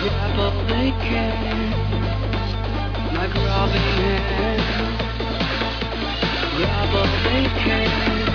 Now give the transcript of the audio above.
Grab all they can. My grabbing hand. Grab all they can.